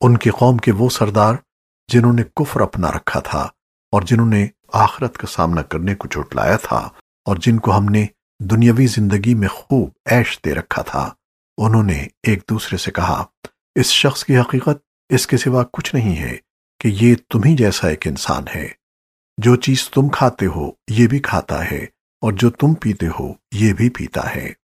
उनकी कौम के वो सरदार जिन्होंने कुफर अपना रखा था और जिन्होंने आखरत का सामना करने को झुटलाया था और जिनको हमने दुनियावी ज़िंदगी में खूब ऐश दे रखा था, उन्होंने एक दूसरे से कहा, इस शख्स की हकीकत इसके सिवा कुछ नहीं है कि ये तुम्ही जैसा एक इंसान है। जो चीज़ तुम खाते हो, ये भी खाता है और जो तुम पीते हो, ये भी पीता है।